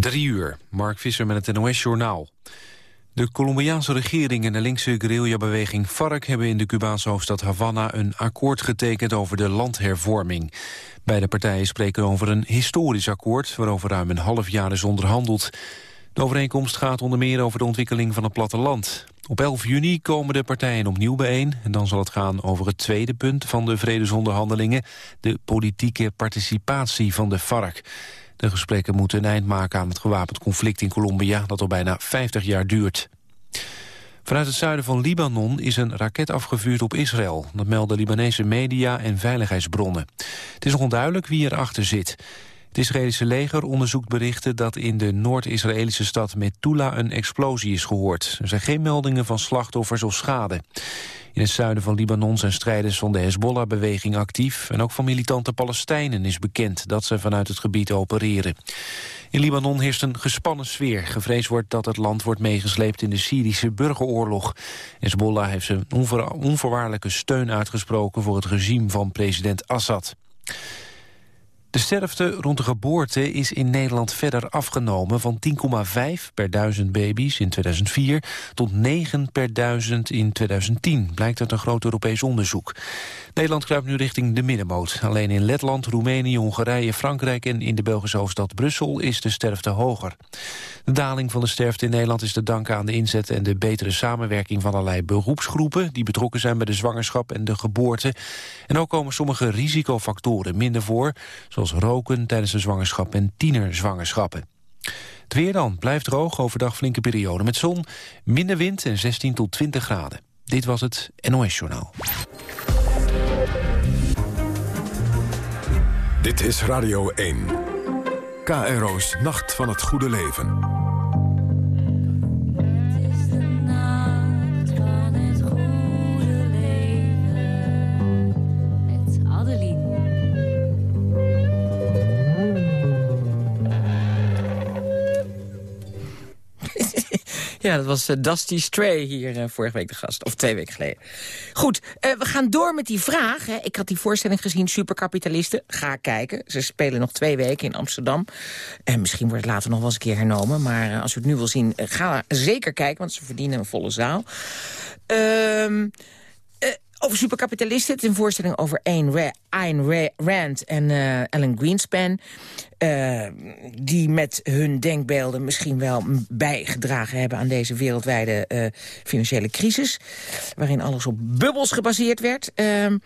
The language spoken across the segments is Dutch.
Drie uur, Mark Visser met het NOS-journaal. De Colombiaanse regering en de linkse guerrillabeweging FARC... hebben in de Cubaanse hoofdstad Havana een akkoord getekend over de landhervorming. Beide partijen spreken over een historisch akkoord... waarover ruim een half jaar is onderhandeld. De overeenkomst gaat onder meer over de ontwikkeling van het platteland. Op 11 juni komen de partijen opnieuw bijeen... en dan zal het gaan over het tweede punt van de vredesonderhandelingen... de politieke participatie van de FARC... De gesprekken moeten een eind maken aan het gewapend conflict in Colombia... dat al bijna 50 jaar duurt. Vanuit het zuiden van Libanon is een raket afgevuurd op Israël. Dat melden Libanese media en veiligheidsbronnen. Het is nog onduidelijk wie erachter zit. Het Israëlische leger onderzoekt berichten dat in de Noord-Israëlische stad Metula een explosie is gehoord. Er zijn geen meldingen van slachtoffers of schade. In het zuiden van Libanon zijn strijders van de Hezbollah-beweging actief... en ook van militante Palestijnen is bekend dat ze vanuit het gebied opereren. In Libanon heerst een gespannen sfeer. Gevreesd wordt dat het land wordt meegesleept in de Syrische burgeroorlog. Hezbollah heeft zijn onvoorwaardelijke steun uitgesproken... voor het regime van president Assad. De sterfte rond de geboorte is in Nederland verder afgenomen... van 10,5 per duizend baby's in 2004 tot 9 per duizend in 2010... blijkt uit een groot Europees onderzoek. Nederland kruipt nu richting de middenmoot. Alleen in Letland, Roemenië, Hongarije, Frankrijk... en in de Belgische hoofdstad Brussel is de sterfte hoger. De daling van de sterfte in Nederland is te danken aan de inzet... en de betere samenwerking van allerlei beroepsgroepen... die betrokken zijn bij de zwangerschap en de geboorte. En ook komen sommige risicofactoren minder voor... zoals roken tijdens de zwangerschap en tienerzwangerschappen. Het weer dan blijft droog, overdag flinke periode met zon, minder wind en 16 tot 20 graden. Dit was het NOS Journaal. Dit is Radio 1. KRO's Nacht van het Goede Leven. Dat was uh, Dusty Stray hier uh, vorige week de gast. Of twee weken geleden. Goed, uh, we gaan door met die vraag. Hè. Ik had die voorstelling gezien, Superkapitalisten. Ga kijken. Ze spelen nog twee weken in Amsterdam. En misschien wordt het later nog wel eens een keer hernomen. Maar als u het nu wil zien, ga zeker kijken. Want ze verdienen een volle zaal. Ehm over superkapitalisten. Het is een voorstelling over Ayn, Rand en uh, Alan Greenspan. Uh, die met hun denkbeelden misschien wel bijgedragen hebben... aan deze wereldwijde uh, financiële crisis. Waarin alles op bubbels gebaseerd werd. Ehm,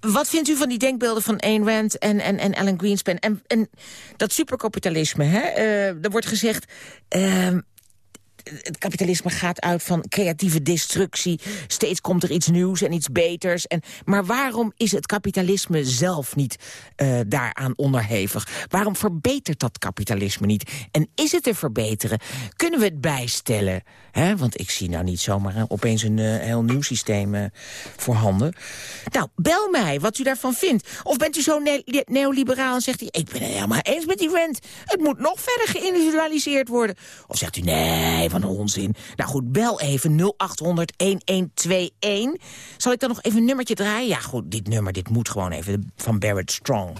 wat vindt u van die denkbeelden van Ayn Rand en, en, en Alan Greenspan? En, en dat superkapitalisme, hè? er wordt gezegd... Het kapitalisme gaat uit van creatieve destructie. Steeds komt er iets nieuws en iets beters. En, maar waarom is het kapitalisme zelf niet uh, daaraan onderhevig? Waarom verbetert dat kapitalisme niet? En is het te verbeteren? Kunnen we het bijstellen? Want ik zie nou niet zomaar opeens een uh, heel nieuw systeem voorhanden. Nou, bel mij wat u daarvan vindt. Of bent u zo ne neoliberaal en zegt u... ik ben het helemaal eens met die vent. Het moet nog verder geïndividualiseerd worden. Of zegt u nee, van onzin. Nou goed, bel even 0800-1121. Zal ik dan nog even een nummertje draaien? Ja goed, dit nummer dit moet gewoon even van Barrett Strong.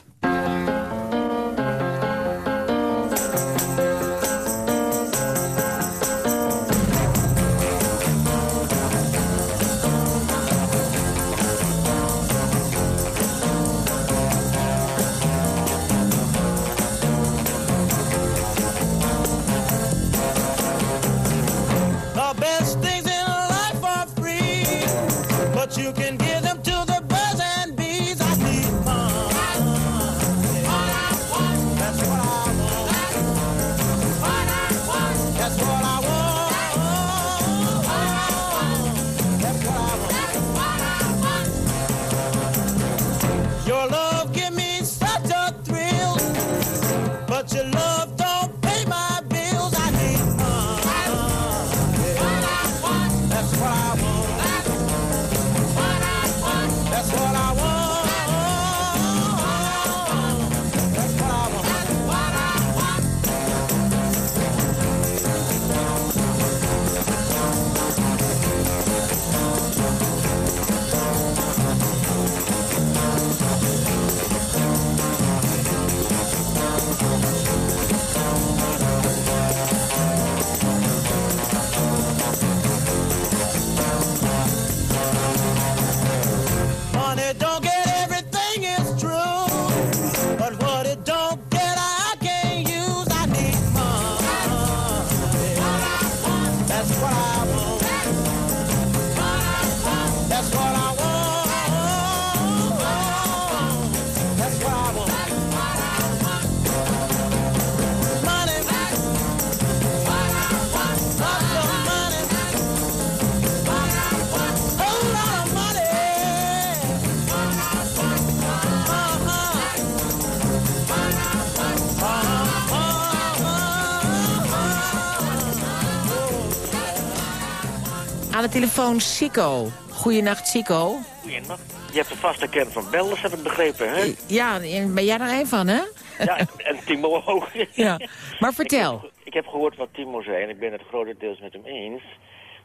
De telefoon Sico. Goeienacht, Sico. Goeienacht. Je hebt een vaste kern van bellers, heb ik begrepen, hè? Ja, en ben jij er een van, hè? Ja, en Timo ook. Ja, maar vertel. Ik heb, ik heb gehoord wat Timo zei en ik ben het grotendeels met hem eens.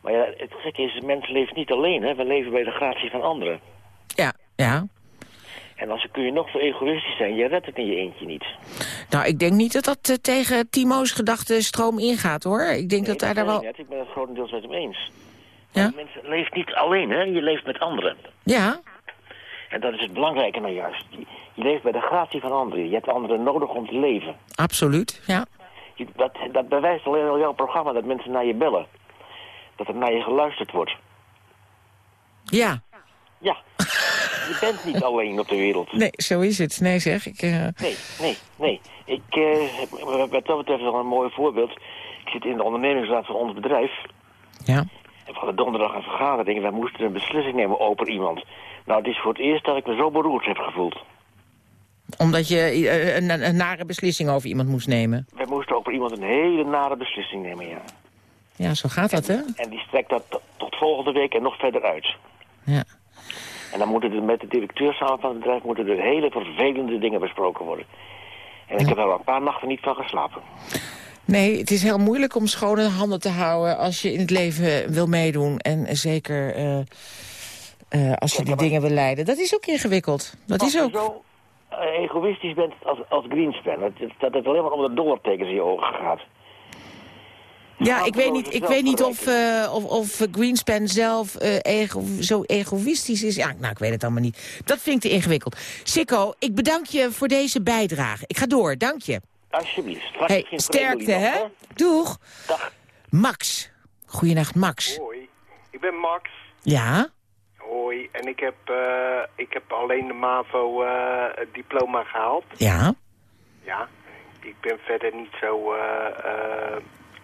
Maar ja, het gekke is, mens leeft niet alleen, hè. We leven bij de gratie van anderen. Ja, ja. En als kun je nog zo egoïstisch zijn, je redt het in je eentje niet. Nou, ik denk niet dat dat eh, tegen Timo's gedachtenstroom ingaat, hoor. Ik denk dat daar daar wel... Net, ik ben het grotendeels met hem eens. Ja? Mens leeft niet alleen, hè. Je leeft met anderen. Ja, En dat is het belangrijke nou juist. Je, leeft bij de gratie van anderen. Je hebt anderen nodig om te leven. absoluut, ja. Je- Dat, dat bewijst alleen al jouw programma, dat mensen naar je bellen. Dat er naar je geluisterd wordt. Ja, Ja, je bent niet alleen op de wereld. nee, zo is het. Nee, zeg, ik... eh, Nee, nee, nee. Ik heb wat dat betreft wel een mooi voorbeeld. Ik zit in de ondernemingsraad van ons bedrijf. ja. Donderdag een vergadering. Wij moesten een beslissing nemen over iemand. Nou, het is voor het eerst dat ik me zo beroerd heb gevoeld. Omdat je eh, een, een nare beslissing over iemand moest nemen. Wij moesten over iemand een hele nare beslissing nemen, ja. Ja, zo gaat dat, hè? En die strekt dat tot- tot volgende week en nog verder uit. Ja. En dan moeten er met de directeur samen van het bedrijf moeten er hele vervelende dingen besproken worden. En ik heb er al een paar nachten niet van geslapen. Nee, het is heel moeilijk om schone handen te houden als je in het leven wil meedoen. En zeker eh, eh, als je die dingen wil leiden. Dat is ook ingewikkeld. Dat Als is je ook... zo eh, egoïstisch bent als, als Greenspan, dat, dat het alleen maar om de dollartekens in je ogen gaat. Ja, ik weet niet, ik weet niet of, of, of Greenspan zelf ego, zo egoïstisch is. Ja, nou, ik weet het allemaal niet. Dat vind ik te ingewikkeld. Sikko, ik bedank je voor deze bijdrage. Ik ga door, dank je. Alsjeblieft. Hey, misschien sterkte, hè? Doeg. Dag. Max. Goeienacht, Max. Hoi, ik ben Max. Ja? Hoi, en ik heb, eh, ik heb alleen de MAVO eh, het diploma gehaald. Ja? Ja, ik ben verder niet zo, eh, eh,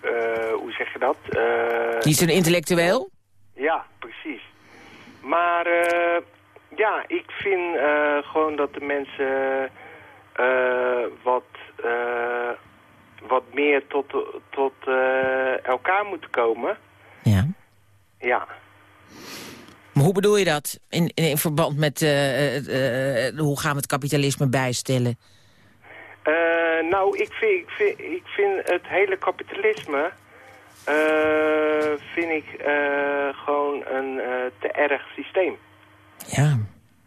eh, hoe zeg je dat? Eh, Niet zo'n intellectueel? ja, precies. Maar eh, ja, ik vind eh, gewoon dat de mensen eh, wat, eh, wat meer tot, tot eh, elkaar moeten komen. Ja. Ja. Maar hoe bedoel je dat? In, in, in verband met eh, hoe gaan we het kapitalisme bijstellen? Nou, ik vind, ik, vind, ik vind het hele kapitalisme... vind ik gewoon een te erg systeem. Ja.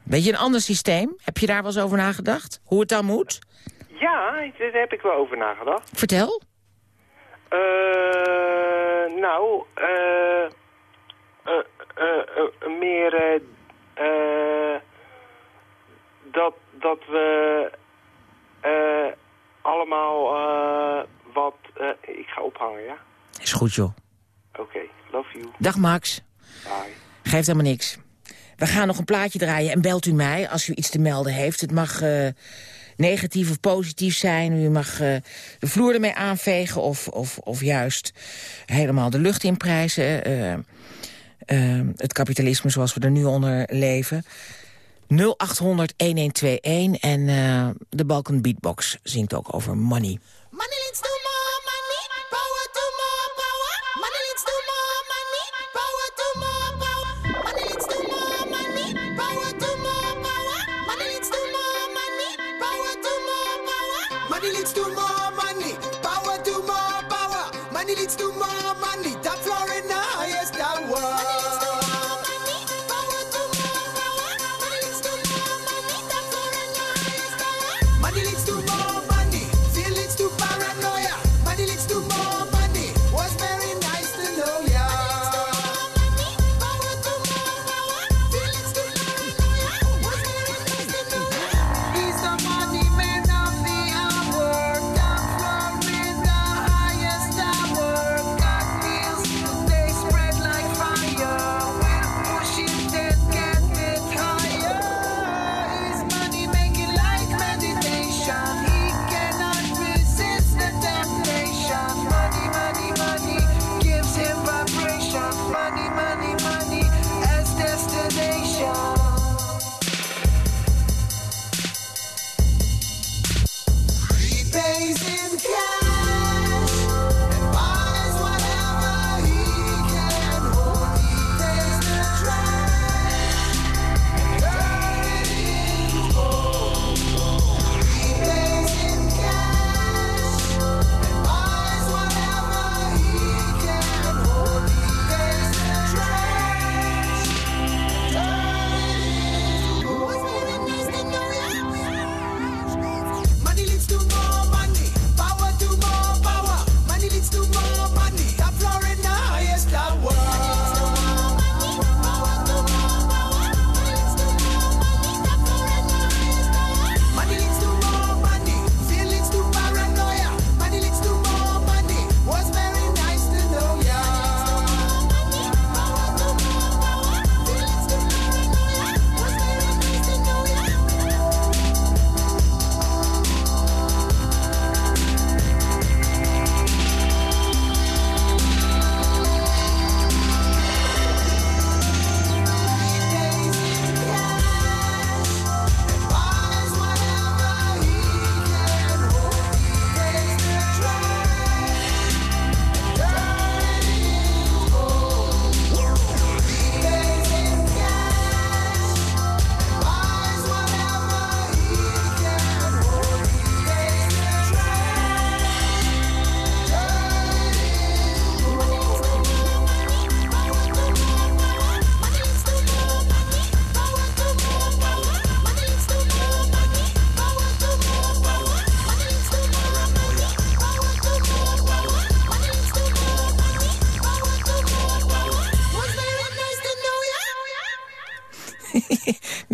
Weet je een ander systeem? Heb je daar wel eens over nagedacht? Hoe het dan moet? Ja, daar heb ik wel over nagedacht. Vertel. Eh, nou, eh, eh, meer dat, dat we allemaal wat... ik ga ophangen, ja? Is goed, joh. Oké, love you. Dag, Max. Bye. Geeft helemaal niks. We gaan nog een plaatje draaien en belt u mij als u iets te melden heeft. Het mag negatief of positief zijn. U mag eh, de vloer ermee aanvegen of, of, of juist helemaal de lucht inprijzen. eh eh, het kapitalisme zoals we er nu onder leven. 0800-1121 en de Balkan Beatbox zingt ook over money.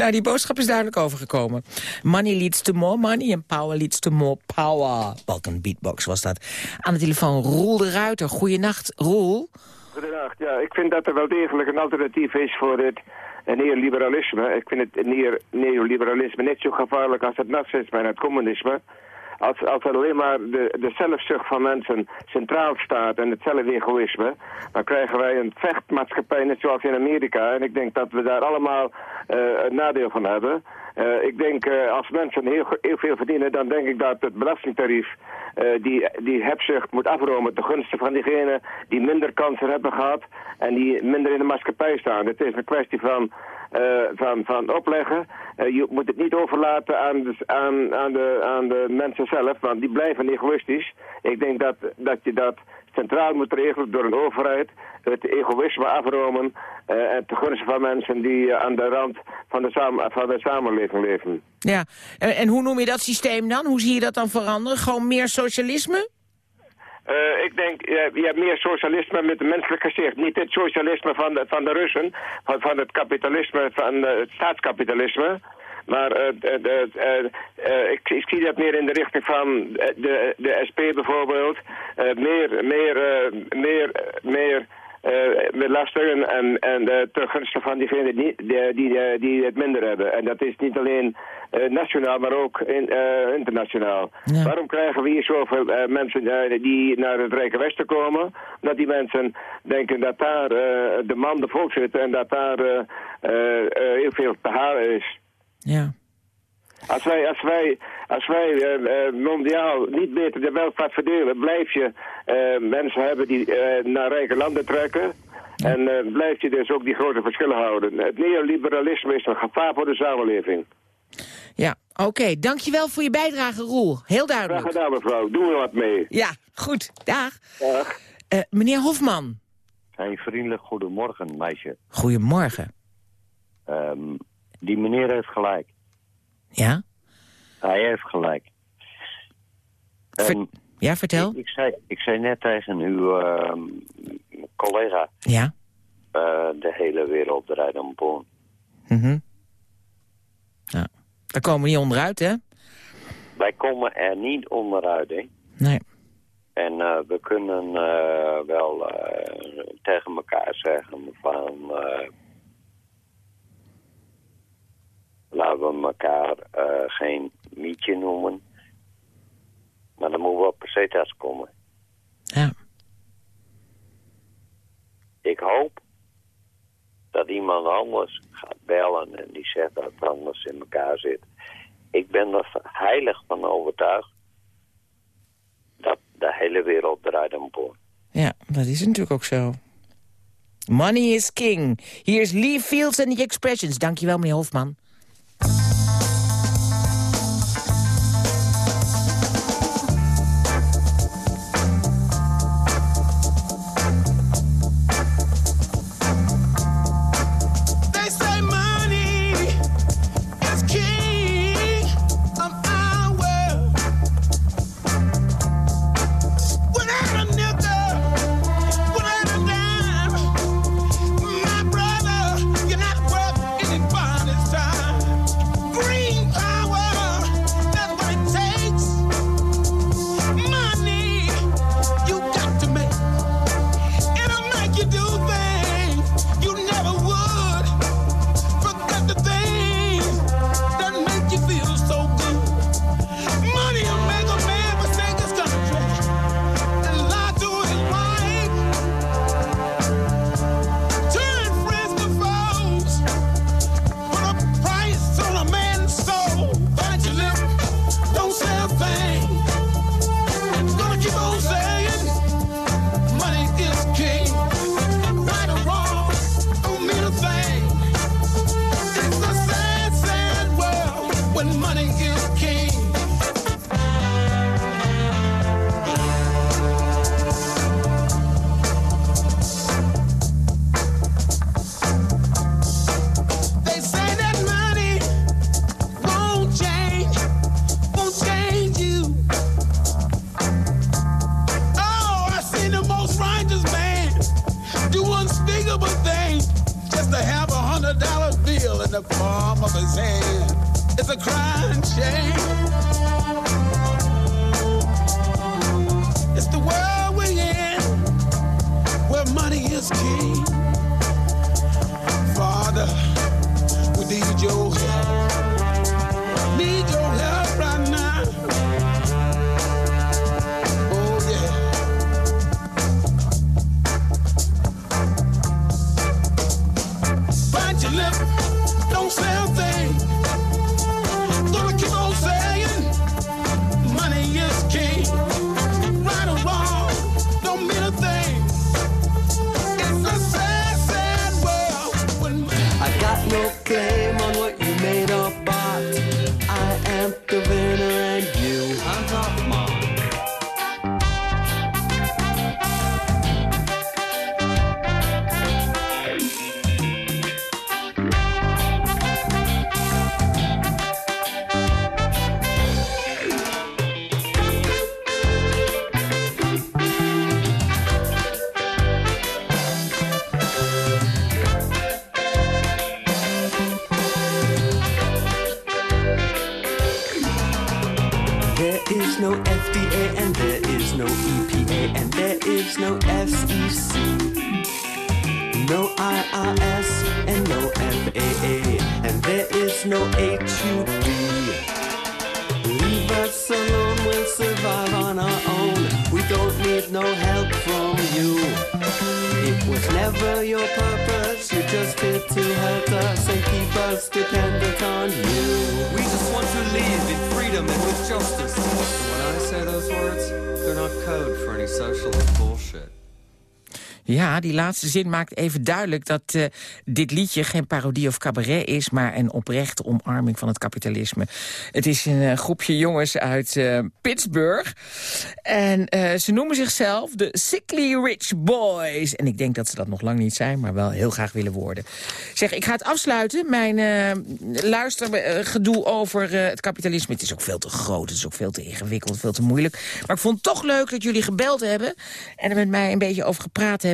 Nou, die boodschap is duidelijk overgekomen. Money leads to more money and power leads to more power. Balkan Beatbox was dat. Aan de telefoon Roel de Ruiter. Goeienacht, Roel. Goedendag. Ja, ik vind dat er wel degelijk een alternatief is voor het neoliberalisme. Ik vind het neo- neoliberalisme net zo gevaarlijk als het nazisme en het communisme. Als, als er alleen maar de, zelfzucht van mensen centraal staat en het zelfegoïsme, dan krijgen wij een vechtmaatschappij net zoals in Amerika. En ik denk dat we daar allemaal eh, een nadeel van hebben. Eh, ik denk, eh, als mensen heel, heel veel verdienen, dan denk ik dat het belastingtarief die, die hebzucht moet afromen ten gunste van diegenen die minder kansen hebben gehad en die minder in de maatschappij staan. Het is een kwestie van, van, van opleggen. Eh, je moet het niet overlaten aan de, aan, aan, de, aan de mensen zelf, want die blijven egoïstisch. Ik denk dat, dat je dat centraal moet regelen door een overheid. Het egoïsme afromen eh, en ten gunste van mensen die eh, aan de rand van de, van de samenleving leven. Ja, en hoe noem je dat systeem dan? Hoe zie je dat dan veranderen? Gewoon meer socialisme? Eh, ik denk, je, je hebt meer socialisme met een menselijk gezicht. Niet het socialisme van de, van de Russen, van, van het kapitalisme, van eh, het staatskapitalisme. Maar eh, eh, eh, ik, ik zie dat meer in de richting van eh, de, de SP bijvoorbeeld. Eh, meer, meer, eh, meer, meer eh, met lastigen en, en eh, ten gunste van diegenen die, die, die, eh, die het minder hebben. En dat is niet alleen eh, nationaal, maar ook in, eh, internationaal. Ja. Waarom krijgen we hier zoveel eh, mensen eh, die naar het Rijke Westen komen? Omdat die mensen denken dat daar eh, de man de volk zit en dat daar eh, eh, eh, heel veel te halen is. Ja. Als wij, als wij, als wij eh, mondiaal niet beter de welvaart verdelen, blijf je eh, mensen hebben die eh, naar rijke landen trekken. En eh, blijf je dus ook die grote verschillen houden. Het neoliberalisme is een gevaar voor de samenleving. Ja, oké. Dankjewel voor je bijdrage, Roel. Heel Graag duidelijk. gedaan mevrouw, doen we wat mee. Ja, goed. Dag. Dag. Eh, meneer Hofman. Een vriendelijk goedemorgen, meisje. Goedemorgen. Ehm, die meneer heeft gelijk. Ja? Hij heeft gelijk. Ver- Ja, vertel. ik, ik, zei, ik zei net tegen uw ehm, collega... Ja. eh, de hele wereld draait om porn. Mhm. Ja. Daar komen we niet onderuit, hè? Wij komen er niet onderuit, hè. Nee. En eh, we kunnen eh, wel tegen elkaar zeggen van... eh, laten we elkaar eh, geen mietje noemen. Maar dan moet wel pesetas komen. Ja. Ik hoop dat iemand anders gaat bellen en die zegt dat het anders in elkaar zit. Ik ben er heilig van overtuigd dat de hele wereld draait om porn. Ja, dat is natuurlijk ook zo. Money is king. Hier is Lee Fields en The Expressions. Dankjewel, meneer Hofman. No SEC. No IRS and no FAA and there is no HUB. Leave us alone, we'll survive on our own. We don't need no help from you. It was never your purpose, you just did to hurt us and keep us dependent on you. Live in freedom and with justice. When I say those words, they're not code for any socialist bullshit. Ja, die laatste zin maakt even duidelijk dat eh, dit liedje geen parodie of cabaret is... maar een oprechte omarming van het kapitalisme. Het is een eh, groepje jongens uit eh, Pittsburgh. En ze noemen zichzelf de Sickly Rich Boys. En ik denk dat ze dat nog lang niet zijn, maar wel heel graag willen worden. Zeg, ik ga het afsluiten. Mijn luistergedoe over het kapitalisme. Het is ook veel te groot, het is ook veel te ingewikkeld, veel te moeilijk. Maar ik vond het toch leuk dat jullie gebeld hebben... en er met mij een beetje over gepraat hebben.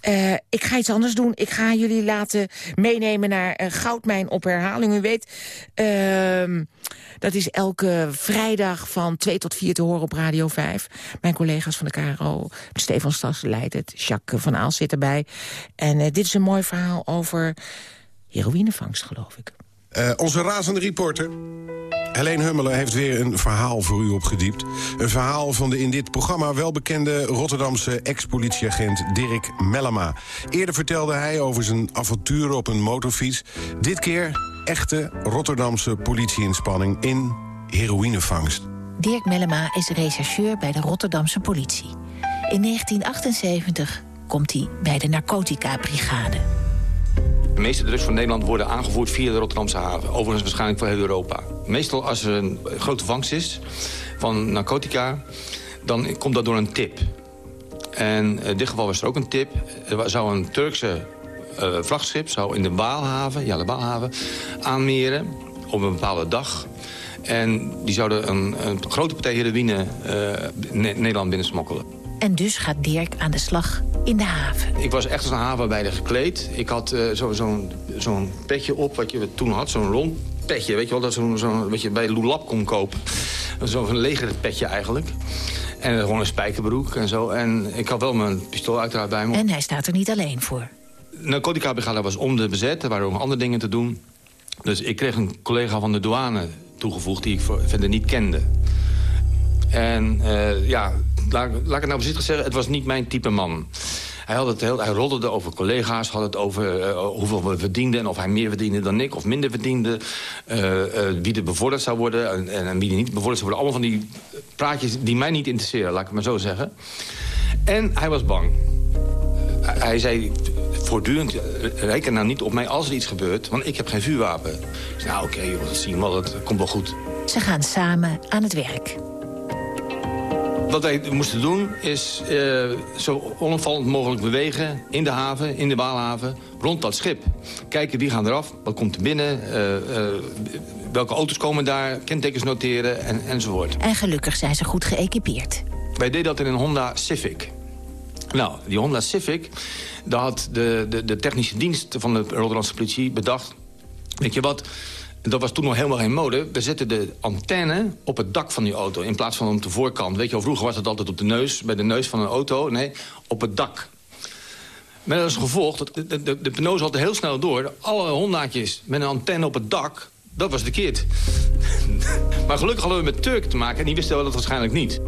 Eh, ik ga iets anders doen. Ik ga jullie laten meenemen naar eh, Goudmijn op herhaling. U weet, ehm, dat is elke vrijdag van 2 tot 4 te horen op Radio 5. Mijn collega's van de KRO, Stefan Stas leidt het. Jacques van Aal zit erbij. En eh, dit is een mooi verhaal over heroïnevangst, geloof ik. Eh, onze razende reporter, Helene Hummelen, heeft weer een verhaal voor u opgediept. Een verhaal van de in dit programma welbekende Rotterdamse ex-politieagent Dirk Mellema. Eerder vertelde hij over zijn avonturen op een motorfiets. Dit keer echte Rotterdamse politieinspanning in heroïnevangst. Dirk Mellema is rechercheur bij de Rotterdamse politie. In 1978 komt hij bij de narcotica-brigade. De meeste drugs van Nederland worden aangevoerd via de Rotterdamse haven. Overigens waarschijnlijk voor heel Europa. Meestal als er een grote vangst is van narcotica... dan komt dat door een tip. En in dit geval was er ook een tip. Er zou een Turkse eh, vrachtschip zou in de Waalhaven, ja, de aanmeren op een bepaalde dag. En die zouden een, een grote partij heroïne eh, Ne- Nederland binnensmokkelen. En dus gaat Dirk aan de slag in de haven. Ik was echt als een havenarbeider gekleed. Ik had eh, zo- zo'n petje op wat je toen had, zo'n rond petje. Weet je wel, dat zo'n zo'n wat je bij Lulap kon kopen. Zo'n legerpetje eigenlijk. En gewoon een spijkerbroek en zo. En ik had wel mijn pistool uiteraard bij me. En hij staat er niet alleen voor. Narcotica brigade was om de bezet. Er waren ook andere dingen te doen. Dus ik kreeg een collega van de douane toegevoegd... die ik verder niet kende. En eh, ja, laat, ik het nou voorzichtig zeggen... het was niet mijn type man. Hij, had het heel, hij over collega's, had het over eh, hoeveel we verdienden... en of hij meer verdiende dan ik of minder verdiende. eh, eh, wie er bevorderd zou worden en, wie er niet bevorderd zou worden. Allemaal van die praatjes die mij niet interesseren, laat ik het maar zo zeggen. En hij was bang. Hij- zei voortdurend, eh, reken nou niet op mij als er iets gebeurt... want ik heb geen vuurwapen. Zei, nou oké, joh, dat zien we wel, dat komt wel goed. Ze gaan samen aan het werk. Wat wij moesten doen is eh, zo onopvallend mogelijk bewegen... in de haven, in de Waalhaven, rond dat schip. Kijken wie gaan eraf, wat komt er binnen... eh, eh, welke auto's komen daar, kentekens noteren en, enzovoort. En gelukkig zijn ze goed geëquipeerd. Wij deden dat in een Honda Civic. Nou, die Honda Civic, daar had de, de, de technische dienst van de Rotterdamse politie bedacht... Weet je wat? Dat was toen nog helemaal geen mode. We zetten de antenne op het dak van die auto... in plaats van op de voorkant. Weet je vroeger was het altijd op de neus, bij de neus van een auto. Nee, op het dak. Met als gevolg, dat de, de, de, pneus altijd heel snel door. Alle Hondaatjes met een antenne op het dak, dat was de kid. maar gelukkig hadden we met Turk te maken en die wisten wel dat waarschijnlijk niet.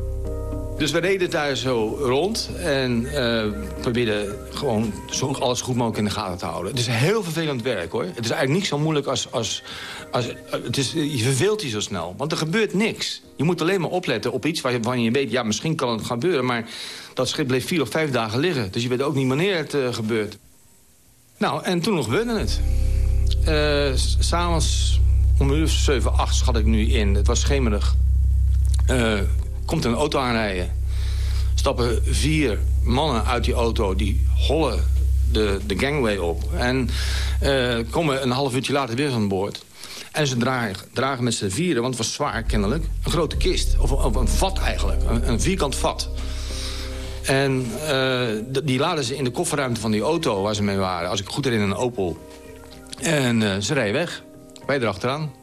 Dus we reden daar zo rond en eh, probeerden gewoon zo alles goed mogelijk in de gaten te houden. Het is heel vervelend werk hoor. Het is eigenlijk niet zo moeilijk als... als, als het is, je verveelt je zo snel, want er gebeurt niks. Je moet alleen maar opletten op iets waarvan je weet... ja, misschien kan het gebeuren, maar dat schip bleef vier of vijf dagen liggen. Dus je weet ook niet wanneer het uh, gebeurt. Nou, en toen nog gebeurde het. Uh, S'avonds om een uur of zeven, acht schat ik nu in. Het was schemerig. Uh, komt een auto aanrijden. Stappen vier mannen uit die auto, die hollen de, de gangway op. En uh, komen een half uurtje later weer van boord. En ze dragen, dragen met z'n vieren, want het was zwaar kennelijk... een grote kist, of, een vat eigenlijk, een, een vierkant vat. En uh, die laden ze in de kofferruimte van die auto waar ze mee waren. Als ik goed herinner, een Opel. En uh, ze rijden weg. Wij erachteraan.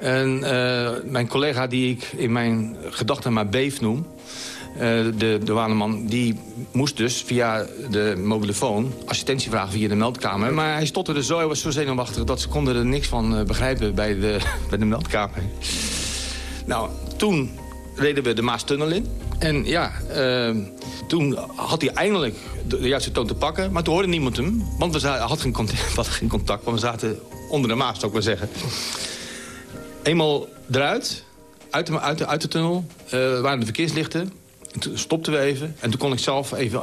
En uh, mijn collega die ik in mijn gedachten maar Beef noem... Uh, de douaneman, die moest dus via de mobielefoon assistentie vragen via de meldkamer. Maar hij stotterde zo, hij was zo zenuwachtig dat ze konden er niks van uh, begrijpen bij de, bij de meldkamer. Nou, toen reden we de Maastunnel in. En ja, toen had hij eindelijk de, juiste toon te pakken. Maar toen hoorde niemand hem, want we zaten, had geen contact, we geen contact, want we zaten onder de Maas, zou ik maar zeggen. Eenmaal eruit, uit de, uit uit de tunnel, uh, waren de verkeerslichten. En toen stopten we even. En toen kon ik zelf even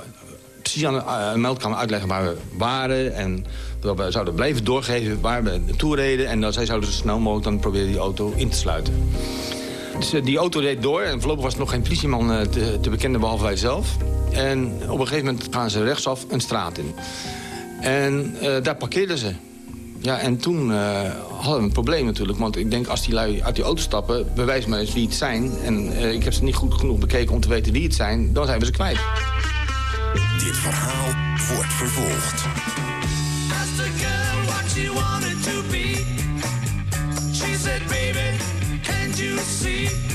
precies aan de meldkamer uitleggen waar we waren. En dat we zouden blijven doorgeven waar we naartoe reden. En dat zij zouden zo snel mogelijk dan proberen die auto in te sluiten. Dus die auto reed door en voorlopig was er nog geen politieman te, te bekennen behalve wij zelf. En op een gegeven moment gaan ze rechtsaf een straat in. En daar parkeerden ze. Ja, en toen uh, hadden we een probleem natuurlijk. Want ik denk, als die lui uit die auto stappen... bewijs maar eens wie het zijn. En uh, ik heb ze niet goed genoeg bekeken om te weten wie het zijn. Dan zijn we ze kwijt. Dit verhaal wordt vervolgd. She wanted to be. She said, baby, can't you see?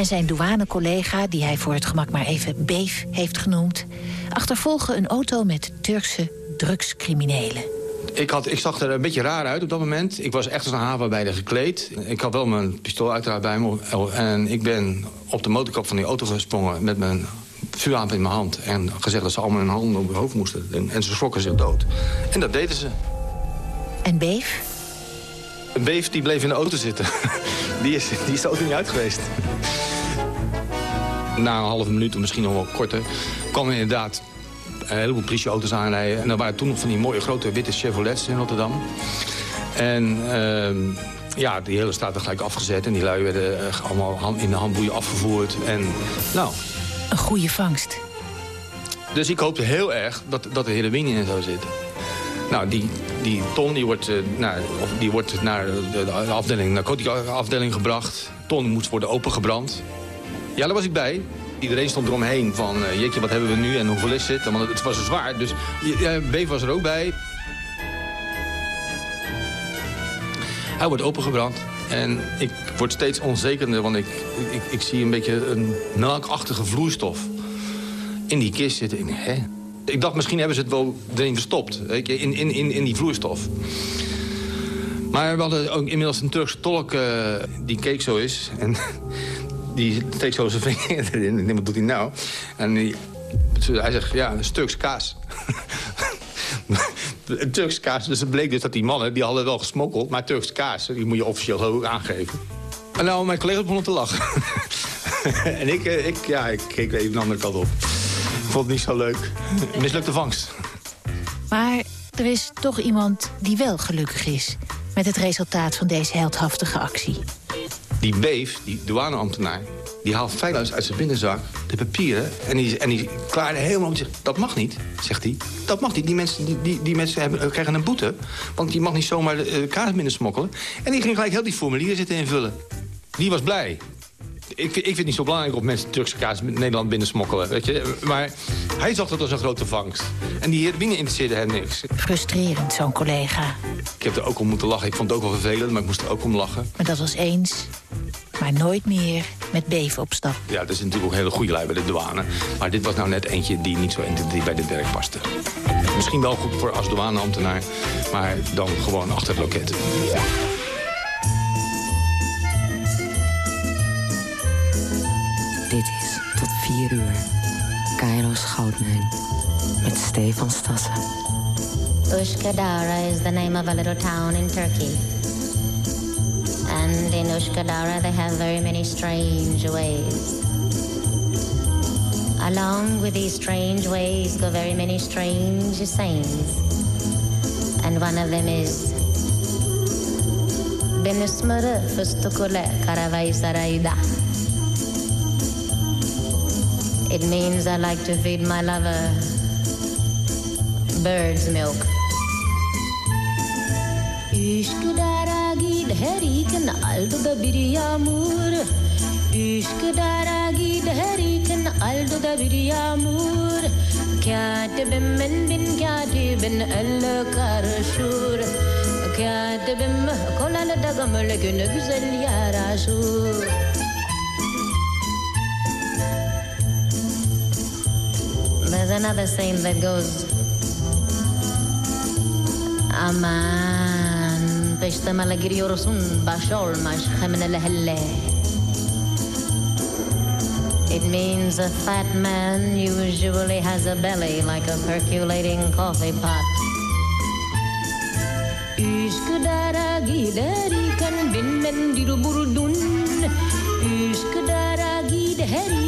En zijn douanecollega, die hij voor het gemak maar even Beef heeft genoemd... achtervolgen een auto met Turkse drugscriminelen. Ik, had, ik zag er een beetje raar uit op dat moment. Ik was echt als een havenarbeider gekleed. Ik had wel mijn pistool uiteraard bij me. En ik ben op de motorkap van die auto gesprongen met mijn vuurwapen in mijn hand. En gezegd dat ze allemaal hun handen op hun hoofd moesten. En, en ze schrokken zich dood. En dat deden ze. En Beef? Een beef die bleef in de auto zitten. Die is, die is de auto niet uit geweest. Na een halve minuut, of misschien nog wel korter... kwamen inderdaad een heleboel politieauto's aanrijden. En er waren toen nog van die mooie grote witte Chevrolets in Rotterdam. En ehm, ja, die hele staat er gelijk afgezet. En die lui werden eh, allemaal in de handboeien afgevoerd. En nou, Een goede vangst. dus ik hoopte heel erg dat, dat er heroïne in zou zitten. Nou, die, die ton die wordt, eh, naar, of die wordt naar de, de afdeling, narcotica afdeling gebracht. Ton moest worden opengebrand. Ja, daar was ik bij. Iedereen stond eromheen van, eh, jeetje, wat hebben we nu en hoeveel is het? Want het was zo zwaar, dus ja, Beef was er ook bij. Hij wordt opengebrand. En ik word steeds onzekerder, want ik, ik, ik zie een beetje een melkachtige vloeistof in die kist zitten. Ik, hè? ik dacht, misschien hebben ze het wel erin verstopt. In, in, in, in die vloeistof. Maar we hadden ook inmiddels een Turkse tolk eh, die keek zo is. En die steekt zo zijn vinger erin. Doet hij nou? En hij zegt, ja, een Turks kaas. Turks kaas. Dus het bleek dus dat die mannen, die hadden wel gesmokkeld. Maar Turks kaas, die moet je officieel ook aangeven. En nou, mijn collega's begonnen te lachen. en ik, eh, ik, ja, ik keek even de andere kant op. Ik vond het niet zo leuk. Mislukte vangst. Maar er is toch iemand die wel gelukkig is... met het resultaat van deze heldhaftige actie. Die beef, die douaneambtenaar, die haalt feilloos uit zijn binnenzak de papieren. En die, en klaarde helemaal om zich. Dat mag niet, zegt hij. Dat mag niet. Die mensen, die, die, die mensen hebben, krijgen een boete. Want die mag niet zomaar de eh, binnen smokkelen. En die ging gelijk heel die formulieren zitten invullen. Die was blij. Ik, vind- ik vind het niet zo belangrijk of mensen Turkse kaas in Nederland binnensmokkelen. Weet je? Maar hij zag dat als een grote vangst. En die heer interesseerde hem niks. Frustrerend, zo'n collega. Ik heb er ook om moeten lachen. Ik vond het ook wel vervelend, maar ik moest er ook om lachen. Maar dat was eens, maar nooit meer met Beef op stap. Ja, dat is natuurlijk ook een hele goede lui bij de douane. Maar dit was nou net eentje die niet zo de- die bij dit werk paste. Misschien wel goed voor als douaneambtenaar, maar dan gewoon achter het loket. Dit is tot 4 uur. Cairo's goudmijn. Met Stefan Stassen. Ushkadara is the name of a little town in Turkey. And in Ushkadara, they have very many strange ways. Along with these strange ways go very many strange sayings. And one of them is fustukule karavai. It means I like to feed my lover bird's milk. Ishq daragi dhari kan aldo da biriyamur. Ishq daragi dhari kan aldo da biriyamur. Katibim min bin katibin alla karşur. Katibim kolala da gamalı günü güzel yaraşur. There's another saying that goes Aman peştemele giriyorsun baş olmaz hemine helle It means a fat man usually has a belly like a percolating coffee pot. Üsküdar'a giderken binmen diruburdun Üsküdar'a giderken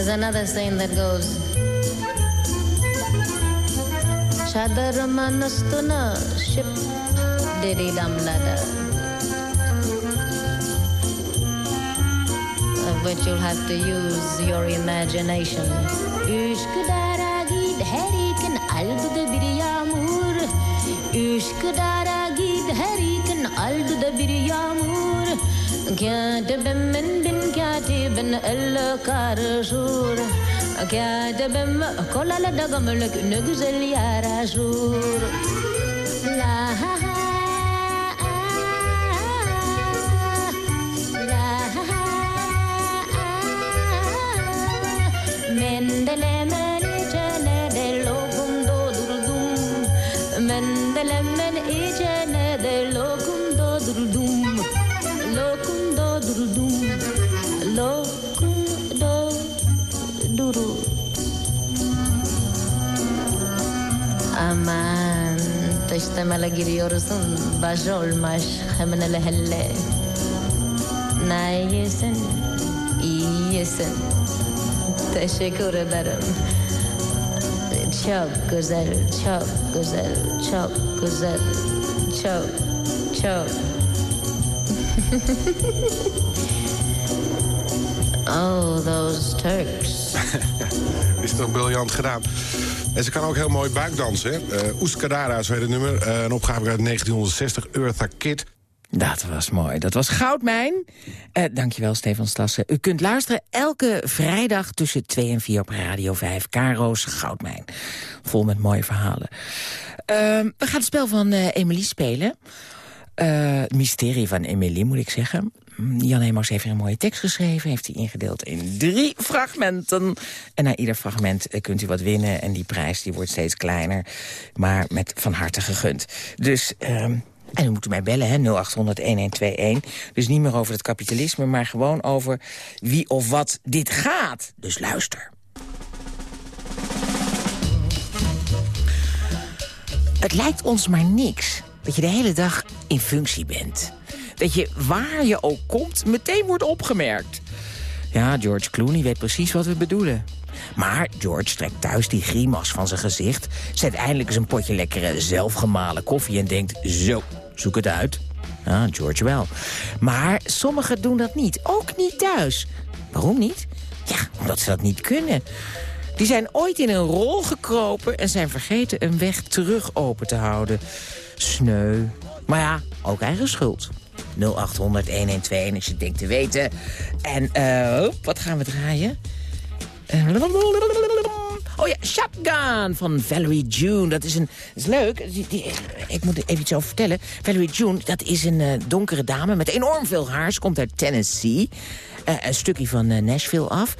There's another saying that goes Shadaramanastuна ship diddy dam lada. Of which you'll have to use your imagination. Üsküdar'a git her ikin aldı bir yağmur. Üsküdar'a git her ikin aldı bir yağmur. Kent Katibimin bin katibin elle karışır كاتب كل على دقم لك نجزل يا رجور taştamala giriyorsun Baş olmaz hemen hele hele Ne yesin iyi yesin Teşekkür ederim Çok güzel, çok güzel, çok güzel Çok, çok Oh, those Turks. Is toch briljant gedaan. En ze kan ook heel mooi buikdansen. hè? Eh Oeskadara, heet het nummer. Eh, een opgave uit 1960, Eartha Kitt. Dat was mooi. Dat was Goudmijn. Eh, dankjewel, Stefan Stassen. U kunt luisteren elke vrijdag tussen 2 en 4 op Radio 5. Karo's Goudmijn. Vol met mooie verhalen. Ehm, we gaan het spel van Emily spelen. Het mysterie van Emily, moet ik zeggen. Jan Emaus heeft een mooie tekst geschreven. Heeft hij ingedeeld in drie fragmenten. En na ieder fragment eh, kunt u wat winnen. En die prijs die wordt steeds kleiner. Maar met van harte gegund. Dus... ehm, en u moet mij bellen, hè, 0800-1121. Dus niet meer over het kapitalisme, maar gewoon over wie of wat dit gaat. Dus luister. Het lijkt ons maar niks dat je de hele dag in functie bent. Dat je waar je ook komt meteen wordt opgemerkt. Ja, George Clooney weet precies wat we bedoelen. Maar George trekt thuis die grimas van zijn gezicht... zet eindelijk eens een potje lekkere zelfgemalen koffie en denkt... zo, zoek het uit. Ja, George wel. Maar sommigen doen dat niet, ook niet thuis. Waarom niet? Ja, omdat ze dat niet kunnen. Die zijn ooit in een rol gekropen... en zijn vergeten een weg terug open te houden. Sneu. Maar ja, ook eigen schuld. 0800-112 als je denkt te weten. En eh, wat gaan we draaien? Eh, Oh ja, Shotgun van Valerie June. Dat is, een, dat is leuk. Ik moet even iets over vertellen. Valerie June, dat is een eh, donkere dame met enorm veel haar. Ze komt uit Tennessee. Een stukje van Nashville af.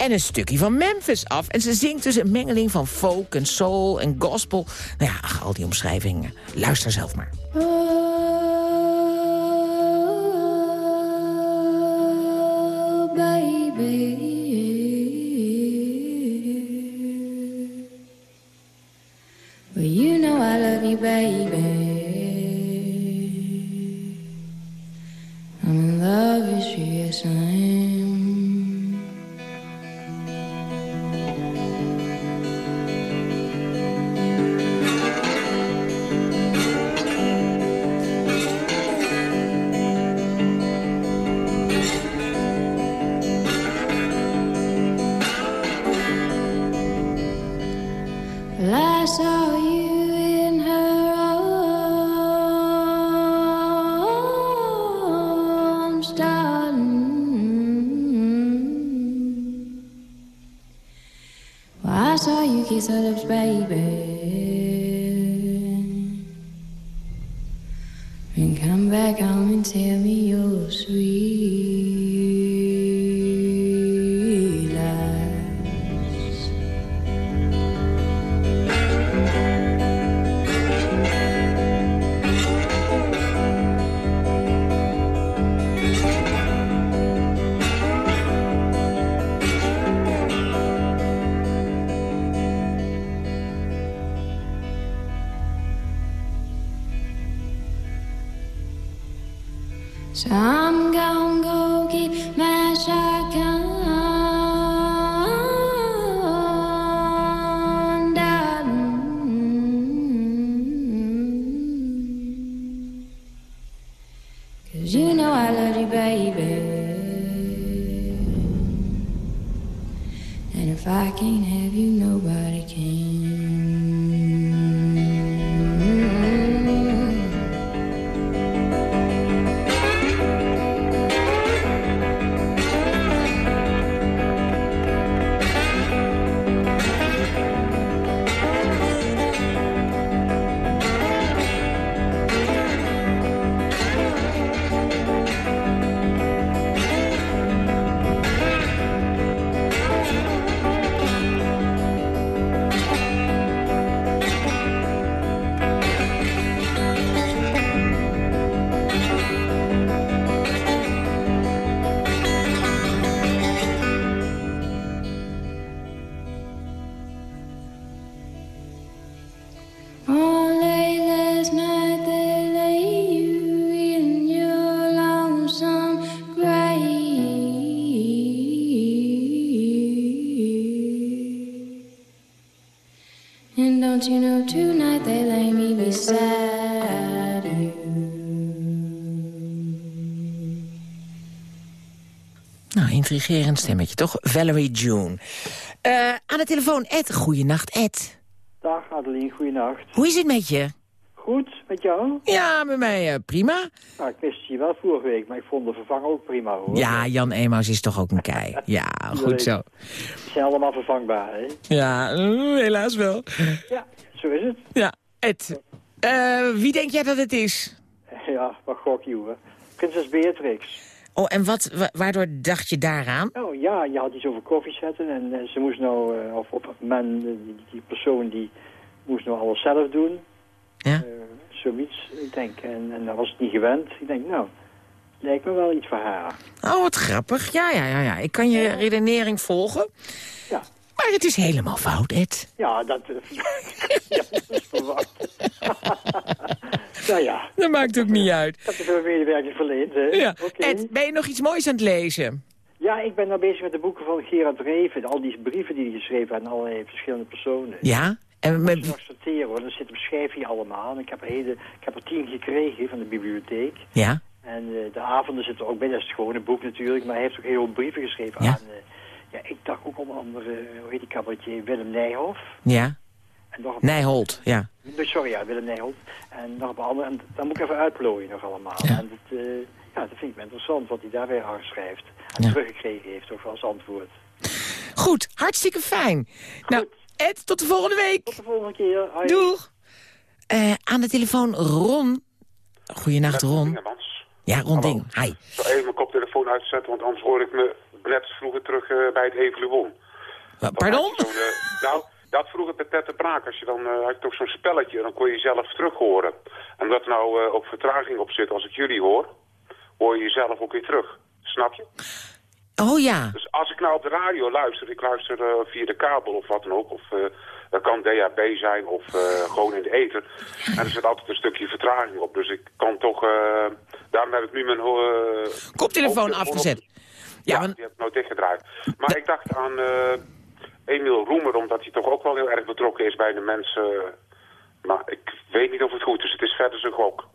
En een stukje van Memphis af. En ze zingt dus een mengeling van folk en soul en gospel. Nou ja, ach, al die omschrijvingen. Luister zelf maar. Oh, baby. Well, you know I love you, baby. I'm in love with you, yes I am. Don't you know tonight they lay me beside you. Nou, intrigerend stemmetje, toch? Valerie June. Eh, aan de telefoon, Ed. Goeienacht, Ed. Dag Adeline, goeienacht. Hoe is het met je? Goed, met jou? Ja, met mij eh, prima. Nou, ik miste wel vorige week, maar ik vond de vervanger ook prima hoor. Ja, Jan Emaus is toch ook een kei. Ja, goed zo. Ze zijn allemaal vervangbaar, hè? Ja, eh, helaas wel. Ja, zo is het. Ja, Ed. eh, wie denk jij dat het is? Ja, wat gok je hoor. Prinses Beatrix. Oh, en wat, wa- waardoor dacht je daaraan? Oh ja, je had iets over koffie zetten en eh, ze moest nou, of, men, eh, die, die persoon die moest nou alles zelf doen. Ja. Zoiets, ik denk. En, en dat was het niet gewend. Ik denk, nou, lijkt me wel iets voor haar. Oh, wat grappig. Ja, ja, ja, ja. Ik kan je redenering volgen. Ja. Maar het is helemaal fout, Ed. Ja, dat, eh, ja, dat is verwacht. nou ja. Dat maakt ook niet uit. Heb te veel medewerking verleend, hè? Ja. Ed, ben je nog iets moois aan het lezen? Ja, ik ben nou bezig met de boeken van Gerard Reven. Al die brieven die hij geschreven aan allerlei verschillende personen. Ja? En met, nog sorteren hoor, dan zitten beschrijven hier allemaal. Ik heb, er hele, ik heb er tien gekregen van de bibliotheek. ja? En eh, de avonden zitten er ook bij, dat een boek natuurlijk. Maar hij heeft ook heel veel brieven geschreven Ja. aan... eh, ja, ik dacht ook onder andere, eh, hoe heet die cabaretier, Willem Nijhoff. Ja? En nog een Nijholt, ja. Sorry, ja, Willem Nijholt. En nog een andere. En dan moet ik even uitplooien nog allemaal. En dat, ja, dat vind ik wel interessant wat hij daar weer aan schrijft. En Ja. teruggekregen heeft ook als antwoord. Goed, hartstikke fijn. Nou, Ed, tot de volgende week. Tot de volgende keer. Hoi. Doeg. Eh, aan de telefoon Ron. Goeienacht, Ron. Ja, Ron Ding. Hi. Ik zal even mijn koptelefoon uitzetten, want anders hoor ik me net vroeger terug eh, bij het Evoluon. Pardon? nou, dat vroeger bij Tette Braak. Als je dan eh, had je toch zo'n spelletje, dan kon je jezelf terug horen. En omdat er nou eh, ook vertraging op zit, als ik jullie hoor, hoor je jezelf ook weer terug. Snap je? Oh ja. Dus als ik nou op de radio luister, ik luister eh, via de kabel of wat dan ook, of eh, dat kan DHB zijn of eh, gewoon in de ether. En er zit altijd een stukje vertraging op. Dus ik kan toch, daarom heb ik nu mijn Koptelefoon op- afgezet. Ja, die heb ik nooit dichtgedraaid. Maar ik dacht aan Emiel Roemer, omdat hij toch ook wel heel erg betrokken is bij de mensen. Maar ik weet niet of het goed is. Het is verder zijn gok.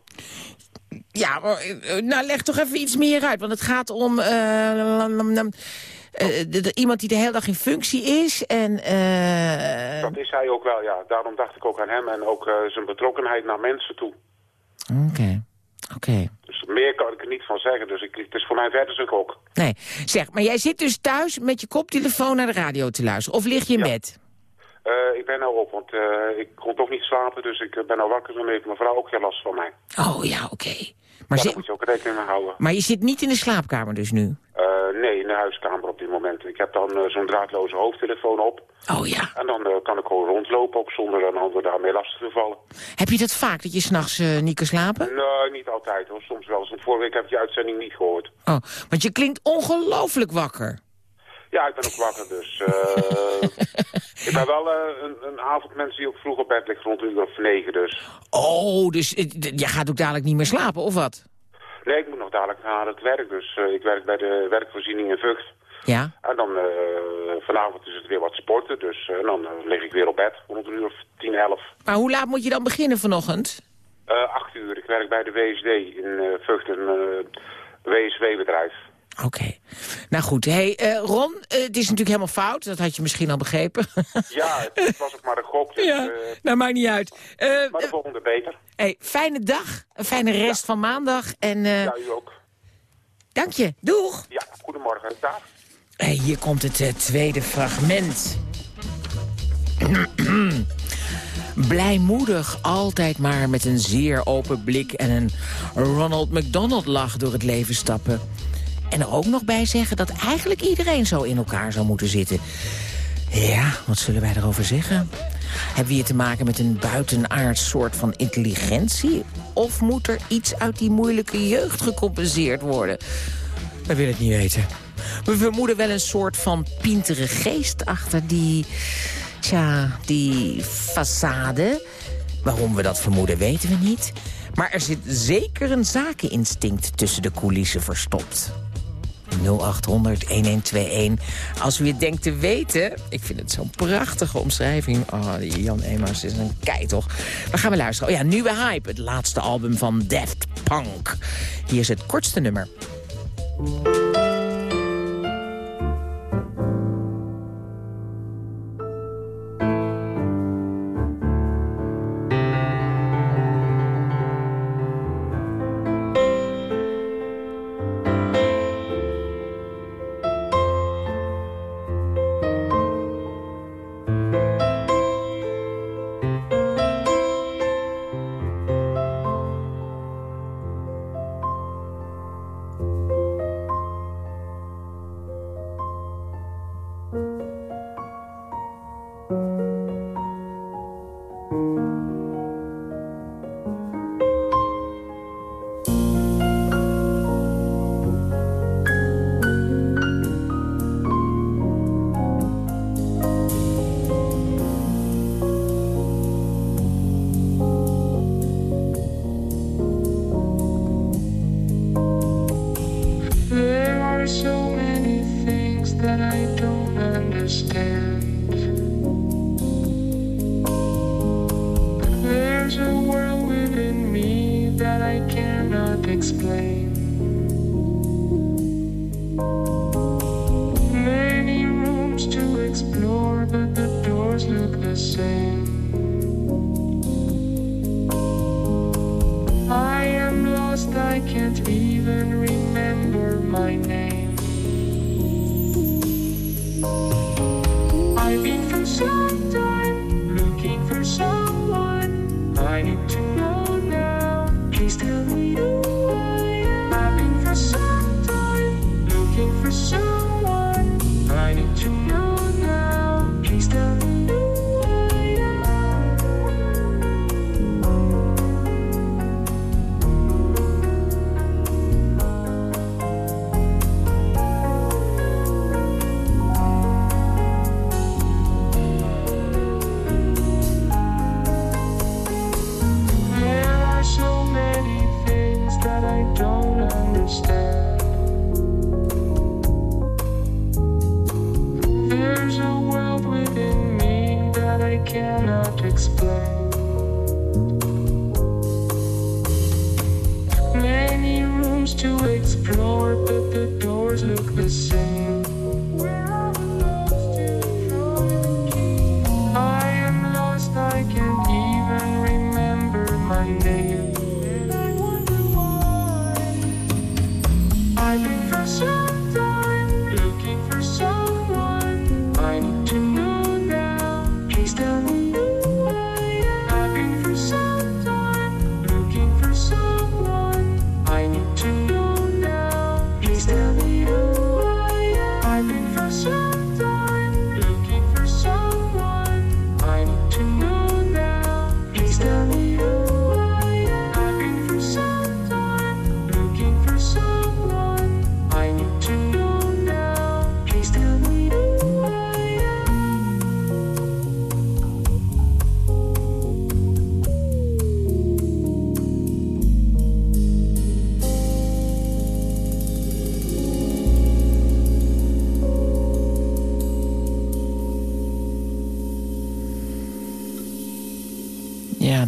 Ja, maar, eh, nou leg toch even iets meer uit. Want het gaat om eh, lam, lam, lam, eh, de- de- iemand die de hele dag in functie is. En, eh, Dat is hij ook wel, ja. Daarom dacht ik ook aan hem en ook eh, zijn betrokkenheid naar mensen toe. Oké, oké. Dus meer kan ik er niet van zeggen. Dus ik, het is voor mij verder zijn gok. Nee, zeg, maar jij zit dus thuis met je koptelefoon naar de radio te luisteren. Of lig je in bed? Eh, ik ben nou op, want eh, ik kon toch niet slapen. Dus ik eh, ben nou wakker. Dan heeft mijn vrouw ook geen last van mij. Oh ja, oké. Maar, Maar zit- daar moet je ook rekening mee houden. maar je zit niet in de slaapkamer dus nu? Nee, in de huiskamer op dit moment. Ik heb dan zo'n draadloze hoofdtelefoon op. Oh ja. En dan kan ik gewoon rondlopen, ook zonder een ander daarmee lastig te vallen. Heb je dat vaak, dat je s'nachts nachts niet kan slapen? Nee, niet altijd hoor. Soms wel vorige week heb ik die uitzending niet gehoord. Oh, want je klinkt ongelooflijk wakker. Ja, ik ben ook wakker, dus... eh, ik ben wel eh, een, een avondmens die ook vroeg op bed ligt, rond uur of negen dus. Oh, dus eh, jij gaat ook dadelijk niet meer slapen, of wat? Nee, ik moet nog dadelijk naar het werk, dus ik werk bij de werkvoorziening in Vught. Ja. En dan vanavond is het weer wat sporten, dus dan lig ik weer op bed rond een uur of tien, elf. Maar hoe laat moet je dan beginnen vanochtend? Acht uur, ik werk bij de WSD in Vught, een WSW-bedrijf. Oké. Nou goed, hey, eh, Ron, eh, het is natuurlijk helemaal fout. Dat had je misschien al begrepen. Ja, het, was ook maar een gok, dus Ja, eh, nou maakt niet uit. Maar de volgende beter. hey, fijne dag, een fijne rest van maandag. En Ja, u ook. dank je, doeg. Ja, goedemorgen. Dag. Hey, hier komt het tweede fragment. Blijmoedig, altijd maar met een zeer open blik... en een Ronald McDonald-lach door het leven stappen. En er ook nog bij zeggen dat eigenlijk iedereen zo in elkaar zou moeten zitten. Ja, wat zullen wij erover zeggen? Hebben we hier te maken met een buitenaards soort van intelligentie? Of moet er iets uit die moeilijke jeugd gecompenseerd worden? We willen het niet weten. We vermoeden wel een soort van pintere geest achter die... Tja, die façade. Waarom we dat vermoeden weten we niet. Maar er zit zeker een zakeninstinct tussen de coulissen verstopt. 0800-1121. Als u het denkt te weten, ik vind het zo'n prachtige omschrijving. Oh, die Jan Emaus is een kei toch. Dan gaan we luisteren. Oh ja, Nieuwe Hype, het laatste album van Daft Punk. Hier is het kortste nummer.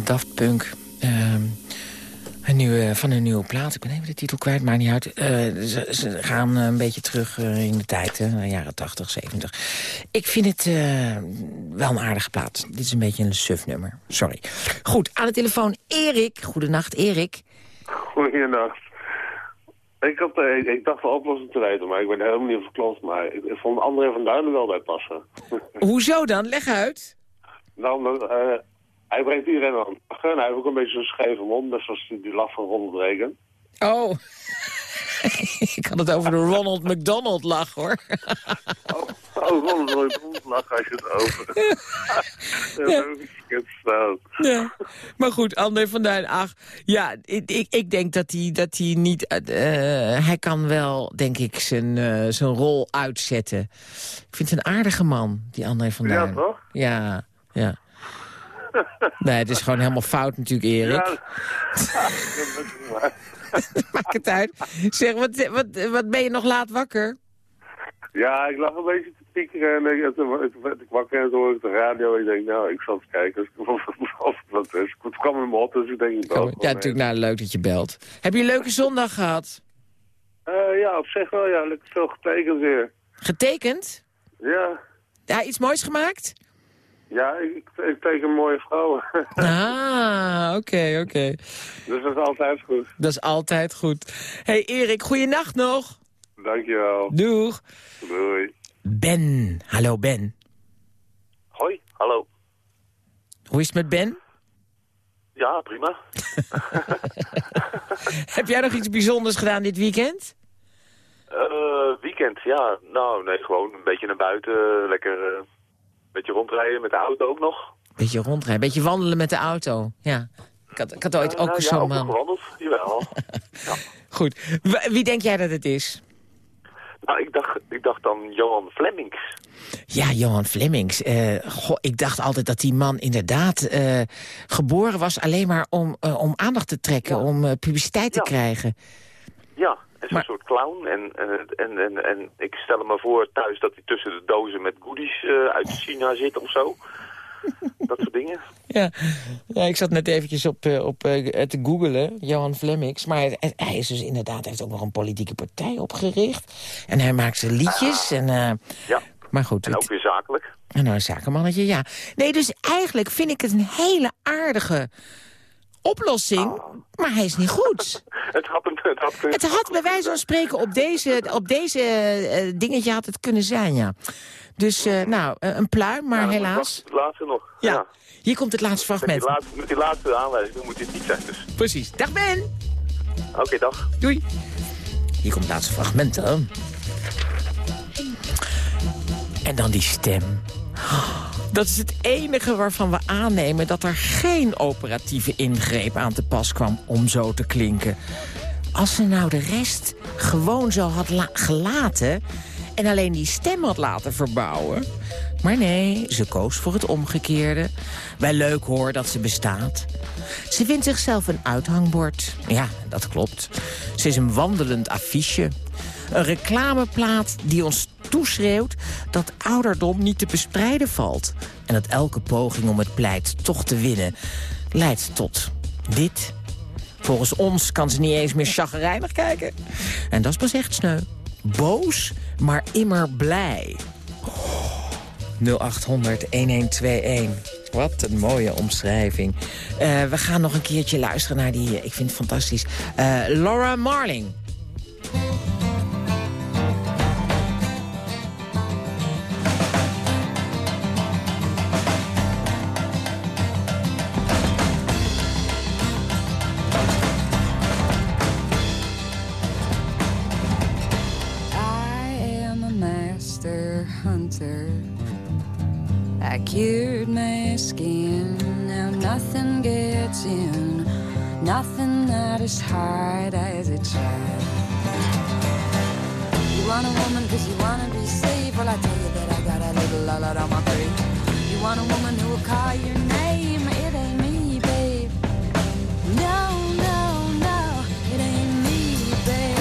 Daft Punk. Ehm, een nieuwe, van een nieuwe plaat. Ik ben even de titel kwijt, maar niet uit. Eh, ze, ze gaan een beetje terug eh, in de tijd, hè, de jaren 80, 70. Ik vind het eh, wel een aardige plaat. Dit is een beetje een sufnummer. Sorry. Goed, aan de telefoon Erik. Goedenacht, Erik. Goeienacht. Ik, had, eh, ik, ik dacht de oplossing te weten, maar ik ben helemaal niet verklopt. Maar ik, ik vond André van Duinen wel bij passen. Hoezo dan? Leg uit. nou, omdat, eh, hij brengt iedereen aan het lachen. En hij heeft ook een beetje zo'n scheve mond, net zoals die, die lach van Ronald Reagan. Oh. ik had het over de Ronald McDonald lach, hoor. Oh, Ronald Reagan lach als je het over. verstaan. Ja. Maar goed, André van Duin, ach, ja, ik, ik, ik denk dat hij, dat hij niet... eh, hij kan wel, denk ik, zijn, eh, zijn rol uitzetten. Ik vind het een aardige man, die André van Duin. Ja, toch? Ja, ja. Nee, het is gewoon helemaal fout natuurlijk, Erik. Ja, dat het uit. Zeg, wat, wat, wat ben je nog laat wakker? Ja, ik lag een beetje te piekeren en ik, werd ik wakker en hoorde ik de radio. En ik denk, nou, ik zal eens kijken of het wat is. Het kwam in me op, dus ik denk, ik bel Ja, natuurlijk, nou, leuk dat je belt. Heb je een leuke zondag gehad? Eh, ja, op zich wel, ja. Lekker veel getekend weer. Getekend? Ja, Ja, iets moois gemaakt? Ja ik, ik, teken mooie vrouwen. Ah, oké, oké. dus dat is altijd goed. Dat is altijd goed. hey, Erik, goeienacht nog. Dankjewel. Doeg. Doei. Ben. Hallo, Ben. Hoi, hallo. Hoe is het met Ben? Ja, prima. Heb jij nog iets bijzonders gedaan dit weekend? Eh, weekend, ja. Nou, nee, gewoon een beetje naar buiten. Lekker eh, beetje rondrijden met de auto ook nog. Beetje rondrijden, beetje wandelen met de auto. Ja. Ik had, ik had ooit Eh, ook nou, ja, zo'n man. gewandeld, jawel. Goed. W- wie denk jij dat het is? nou, ik dacht, ik dacht dan Johan Flemings. Ja, Johan Flemings. Eh, goh, ik dacht altijd dat die man inderdaad eh, geboren was alleen maar om, eh, om aandacht te trekken, om eh, publiciteit te krijgen. Ja, en zo'n soort clown. En, en, en, en, en ik stel me voor thuis dat hij tussen de dozen met goodies eh, uit China zit of zo. Dat soort dingen. Ja. ja, ik zat net eventjes op, eh, op eh, te googelen, Johan Flemings. Maar hij, hij is dus inderdaad, heeft ook nog een politieke partij opgericht. En hij maakt zijn liedjes. En, eh, Ja. Maar goed. En ook weer zakelijk. En nou, een zakenmannetje, ja. Nee, dus eigenlijk vind ik het een hele aardige oplossing. Maar hij is niet goed. Het had, een, het had, Het had bij wijze van spreken op deze, op deze eh, dingetje had het kunnen zijn, ja. Dus, eh, nou, eh, een pluim, maar Ja, helaas. Het laatste nog. Ja. Hier komt het laatste Met die, fragment. laatste, met die laatste aanwijzing dan moet dit niet zijn dus. Precies. Dag Ben! Oké, dag. Doei. Hier komt het laatste fragment, hè. En dan die stem. Dat is het enige waarvan we aannemen dat er geen operatieve ingreep aan te pas kwam om zo te klinken. Als ze nou de rest gewoon zo had la- gelaten en alleen die stem had laten verbouwen. Maar nee, ze koos voor het omgekeerde. Wel leuk hoor dat ze bestaat. Ze vindt zichzelf een uithangbord. Ja, dat klopt. Ze is een wandelend affiche. Een reclameplaat die ons toeschreeuwt dat ouderdom niet te bespreiden valt. En dat elke poging om het pleit toch te winnen leidt tot dit. Volgens ons kan ze niet eens meer chagrijnig kijken. En dat is pas echt sneu. Boos, maar immer blij. 0800 1121. Wat een mooie omschrijving. Eh, we gaan nog een keertje luisteren naar die, eh, ik vind het fantastisch, eh, Laura Marling. Cured my skin. Now nothing gets in. Nothing that is hard as it tried. You want a woman because you want to be safe. Well, I tell you that I got a little lot on my brain. You want a woman who will call your name. It ain't me, babe. No, no, no. It ain't me, babe.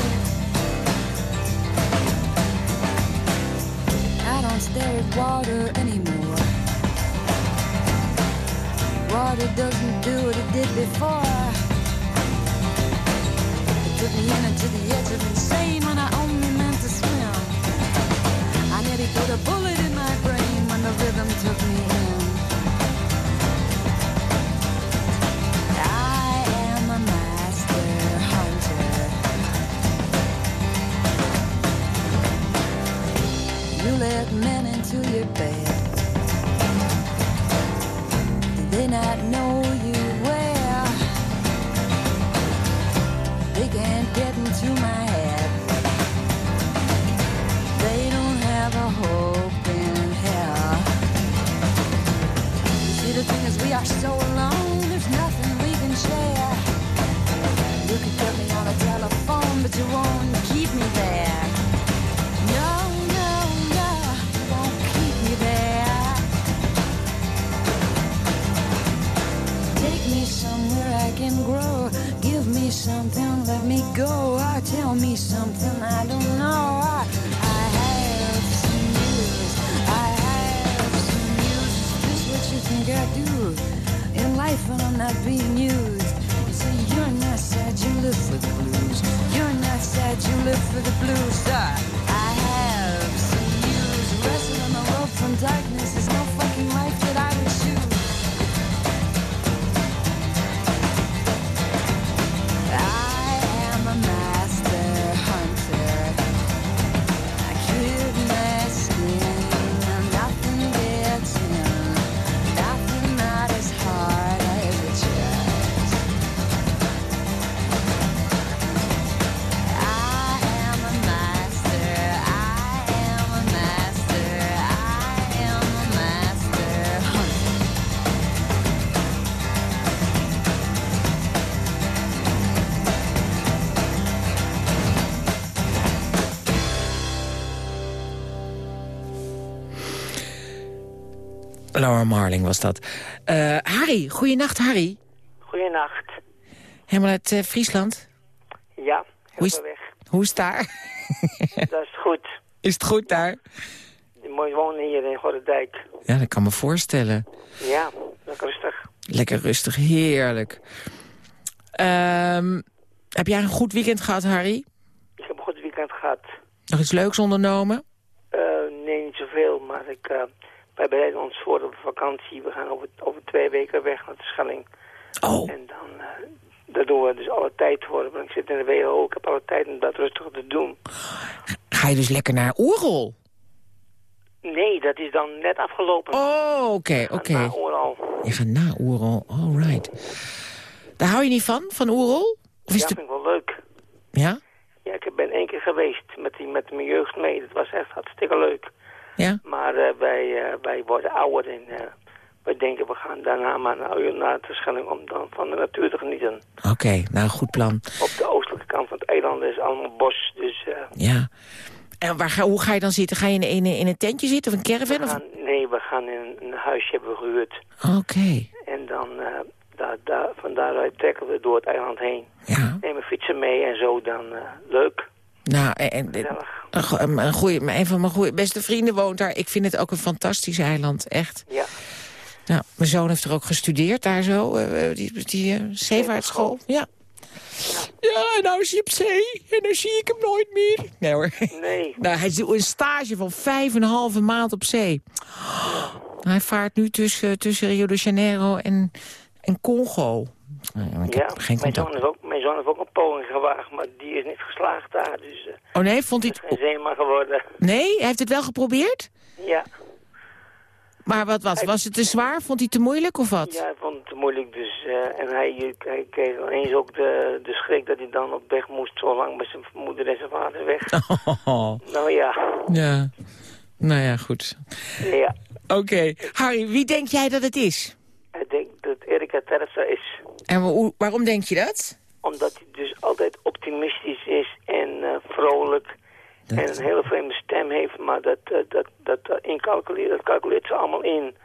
I don't stare at water Water doesn't do what it did before. It took me in to the edge of insane when I only meant to swim. I nearly put a bullet in my brain when the rhythm took me in. I am a master hunter. You let men into your bed. Not know something, let me go. Or tell me something I don't know. I, I have some news. I have some news. This what you think I do in life when I'm not being used? You say you're not sad, you live for the blues. You're not sad, you live for the blues. I, I have some news. Wrestling the road from darkness Laura Marling was dat. Eh, Harry, goeienacht Harry. Goeienacht. Helemaal uit eh, Friesland. Ja, Hoe is, weg. hoe is het daar? Dat is goed. Is het goed daar? Mooi wonen hier in Gordendijk. Ja, dat kan me voorstellen. Ja, lekker rustig. Lekker rustig, heerlijk. Ehm, heb jij een goed weekend gehad, Harry? Ik heb een goed weekend gehad. Nog iets leuks ondernomen? Eh, nee, niet zoveel, maar ik, eh, wij bereiden ons voor op vakantie. We gaan over, over twee weken weg naar de Schelling. Oh. En dan, eh daar doen we dus alle tijd voor. Want ik zit in de WHO, ik heb alle tijd om dat rustig te doen. Ga je dus lekker naar Oerol? Nee, dat is dan net afgelopen. Oh, oké, oké. Na Oeral. Je gaat naar Oerol, all right. Daar hou je niet van, van Oerol? Of is ja, het... vind ik wel leuk. Ja? Ja, ik ben één keer geweest met, die, met mijn jeugd mee. Dat was echt hartstikke leuk. Ja? Maar eh, wij, eh, wij worden ouder en eh, wij denken we gaan daarna maar naar, naar de Schelling om dan van de natuur te genieten. Oké, nou, goed plan. Op de oostelijke kant van het eiland is allemaal bos, dus Ja. En waar ga, hoe ga je dan zitten? Ga je in, in, in een tentje zitten of een caravan? we Of... nee, we gaan in een huisje hebben we gehuurd. Oké. En dan, daar, daar, van daaruit trekken we door het eiland heen. Ja. Nemen fietsen mee en zo dan leuk. Nou, en, en- een, een, een, goeie, een van mijn goeie, beste vrienden woont daar. Ik vind het ook een fantastisch eiland, echt. Ja. Nou, mijn zoon heeft er ook gestudeerd daar zo, eh, die, die eh, zeevaartschool. Ja. Ja, en nou is hij op zee en dan zie ik hem nooit meer. Nee hoor. Nee. Nou, hij doet een stage van vijf en een halve maand op zee. Hij vaart nu tussen, tussen Rio de Janeiro en, en Congo. Nou, ik Ja, geen mijn zoon, heeft ook, mijn zoon heeft ook een poging gewaagd, maar die is niet geslaagd daar. Dus eh Oh nee, vond hij is het... geen zeeman geworden. Nee, hij heeft het wel geprobeerd? Ja. Maar wat was, was het te zwaar? Vond hij het te moeilijk of wat? Ja, hij vond het te moeilijk. Dus, eh, en hij, hij kreeg ineens ook de, de schrik dat hij dan op weg moest, zo lang bij zijn moeder en zijn vader weg. Oh, Nou ja, ja. Nou ja, goed. ja. Oké. Harry, wie denk jij dat het is? ik denk dat Erika Terpstra is. En waarom denk je dat? Omdat hij dus altijd optimistisch is en eh, vrolijk. En een hele vreemde stem heeft, maar dat, eh, dat, dat, dat, incalculeert, dat calculeert ze allemaal in.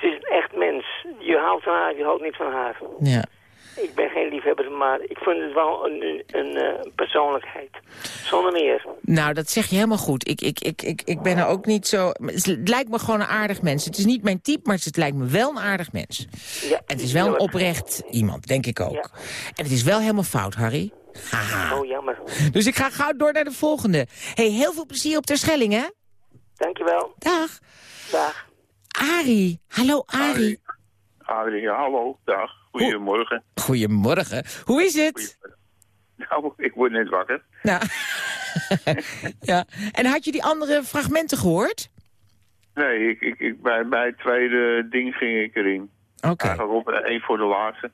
Ze is een echt mens. Je houdt van haar, je houdt niet van haar. Ja. Ik ben geen liefhebber, maar ik vind het wel een, een, een eh, persoonlijkheid. Zonder meer. Nou, dat zeg je helemaal goed. Ik, ik, ik, ik, ik ben er ook niet zo... Het lijkt me gewoon een aardig mens. Het is niet mijn type, maar het lijkt me wel een aardig mens. Ja, En het is wel een oprecht iemand, denk ik ook. En het is wel helemaal fout, Harry. Haha. Oh, jammer. Dus ik ga gauw door naar de volgende. hey, heel veel plezier op Terschelling, hè? Dankjewel. Dag. Dag. Arie. Hallo, Arie. Ja, hallo, dag. Goedemorgen. Goedemorgen. Hoe is het? Nou, ik word net wakker. Nou, ja. En had je die andere fragmenten gehoord? Nee, ik, ik, ik, bij, bij het tweede ding ging ik erin. Oké. Eigenlijk op eh, één voor de laatste.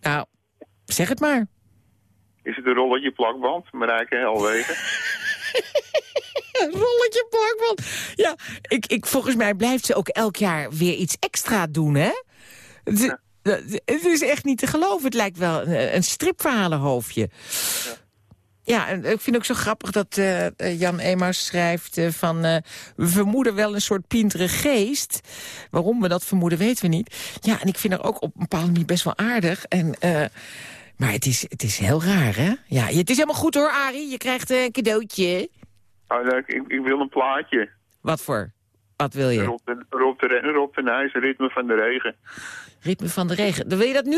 Nou, zeg het maar. Is het een rolletje plakband, Marijke Helwegen? Rolletje plakband. Ja, ik, ik, volgens mij blijft ze ook elk jaar weer iets extra doen, hè? Het, het is echt niet te geloven. Het lijkt wel een, een stripverhalenhoofdje. Ja, en ik vind het ook zo grappig dat eh, eh, Jan Emaus schrijft eh, van... we vermoeden wel een soort pintere geest. Waarom we dat vermoeden, weten we niet. Ja, en ik vind haar ook op een bepaalde manier best wel aardig. En, maar het is, het is heel raar, hè? Ja, het is helemaal goed hoor, Arie. Je krijgt een cadeautje. Oh, leuk. ik, ik wil een plaatje. Wat voor? Wat wil je? Rob de, Rob Rob de Nijs, Ritme van de Regen. Ritme van de regen. Dan wil je dat nu?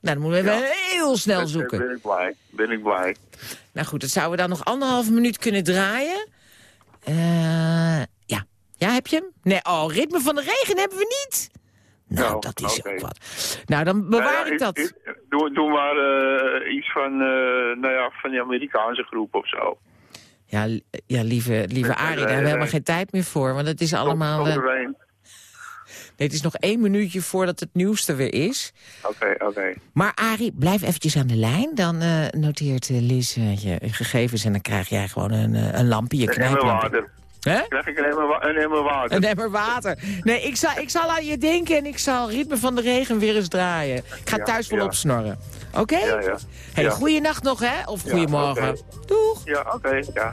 Nou, dan moeten we even heel snel zoeken. Ben ik blij. Ben ik blij. Nou goed, dat zouden we dan nog anderhalve minuut kunnen draaien. Eh, ja. Ja, heb je hem? Nee, oh, ritme van de regen hebben we niet. Nou, dat is ook wat. Nou, dan bewaar Nou ja, ik dat. doe, doe maar eh, iets van, eh, nou ja, van die Amerikaanse groep of zo. Ja, ja lieve, lieve Arie, daar hebben we helemaal geen tijd meer voor. Want het is allemaal... Kom eh, nee, het is nog één minuutje voordat het nieuws er weer is. Oké, oké. Maar Arie, blijf eventjes aan de lijn. Dan eh, noteert eh, Liz je gegevens en dan krijg jij gewoon een, een lampje. Je Een emmer water. Hè? Krijg ik een emmer, wa- een emmer water? Een emmer water. Nee, ik zal, ik zal aan je denken en ik zal Ritme van de Regen weer eens draaien. Ik ga Ja, thuis wel ja. opsnorren. Oké? Hey, ja. goeienacht nog, hè? Of goedemorgen. Okay. Doeg. Ja, oké. Ja.